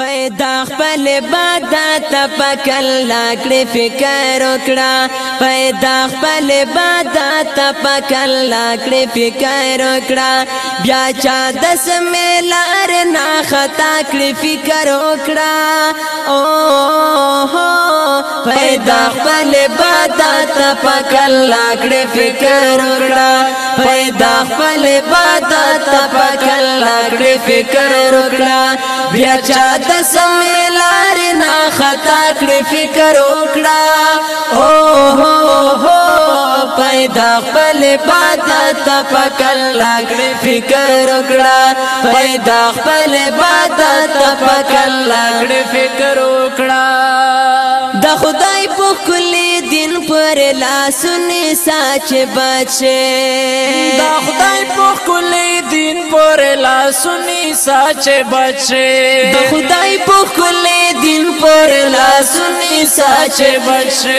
پیدا خپل عبادت پکل لاکړې فکر وکړه پیدا خپل عبادت پکل لاکړې فکر وکړه بیا چا دس ملار نه خطا کړې فکر وکړه او پیدا خپل عبادت پکل لاکړې فکر وکړه پیدا خپل عبادت پکل کړې فکر وکړه بیا چا د سمې لارې نه خطا کړې فکر وکړه او هو هو پیدا خپل عبادت تفکر لاګړې فکر وکړه پیدا خپل عبادت تفکر لاګړې فکر وکړه د خدای په کلی دین پر لاسونه ساچ بچي د خدای په کلی دین پر لاسونی ساچه بچه د خدای په خلې دین پر لاسونی ساچه بچه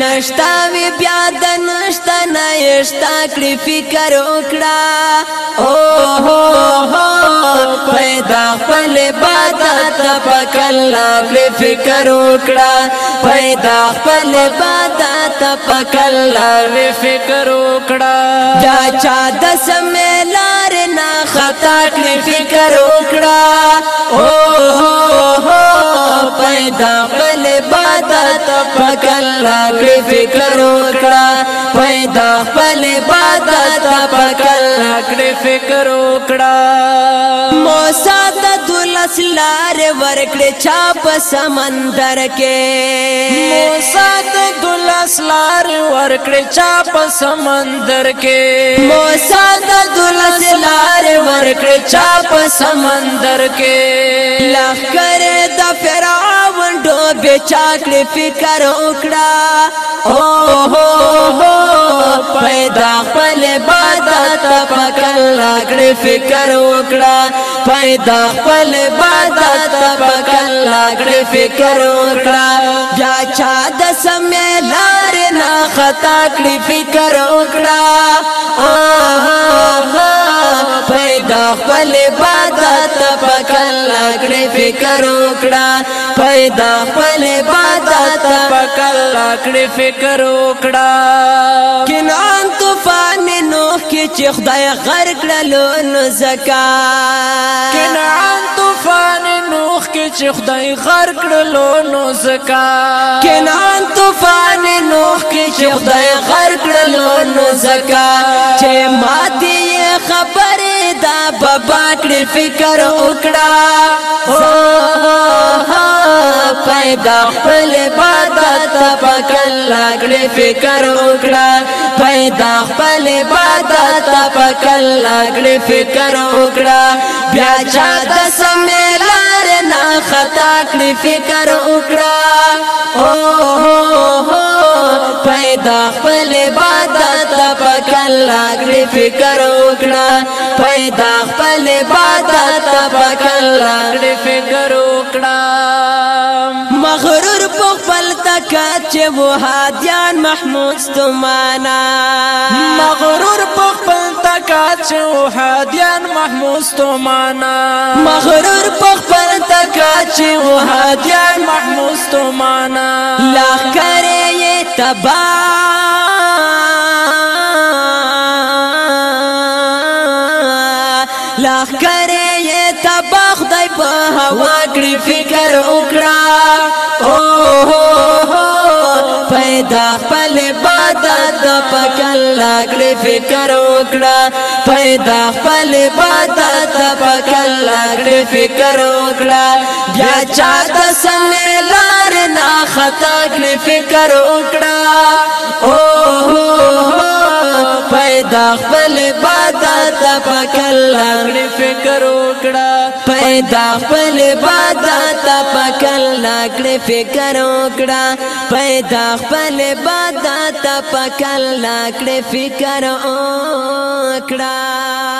نشتا وی بیا د نشتا نشتا کړی فکر وکړه الله پر فکر وکړه پیدا خپل عبادت پک الله پر فکر وکړه دا چا د سملار نه خطا کړی فکر وکړه او هو پیدا خپل عبادت پک الله پر فکر وکړه پیدا خپل عبادت پک الله پر فکر وکړه ورکړي چا په سمندر کې موسی د ګل اسلار ورکړي چا په سمندر کې موسی د ګل اسلار ورکړي چا په سمندر کې لخر د فرعون ډوبې چاکړي فکر وکړه او هو هو پیدا خپل عبادت پکړه کړې فکر وکړه پیدا خپل عبادت پکل لاګړې فکر وکړه یا چا د سمې لار نه خطا کړې فکر وکړه پیدا خپل عبادت پکل لاګړې فکر وکړه پیدا خپل عبادت پکل لاګړې فکر وکړه کینان تو وی چې خدای غرق لالو زکا کنعان طوفان نوخ کې چې خدای غرق لالو زکا کنعان طوفان نوخ کې چې خدای غرق لالو زکا چې مات په باکړې فکر وکړه پیدا خپل عبادت په کله کړې فکر وکړه پیدا خپل عبادت په کله کړې فکر وکړه بیا چا د سمې لارې نه خطا کړې فکر وکړه او پیدا خپل عبادت په کله کړې فکر وکړه پیدا خپل عبادت پکړه ډېر فکر وکړه مغرور په خپل تکا چې وهادیان محمود ستمانا مغرور په خپل تکا چې وهادیان محمود ستمانا مغرور په خپل تکا چې وهادیان محمود ستمانا لا کرے تبا فکر وکړه او هو پیدا خپل عبادت په کله کړې فکر وکړه پیدا خپل عبادت په کله کړې فکر وکړه بیا چا د سمې لار نه خطا کړې فکر وکړه او هو پیدا خپل عبادت په کله کړې فکر وکړه خدای دا خپل عبادت پکل ناکړه فکر وکړه پیدا خپل عبادت پکل ناکړه فکر وکړه